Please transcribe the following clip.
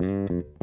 Mm.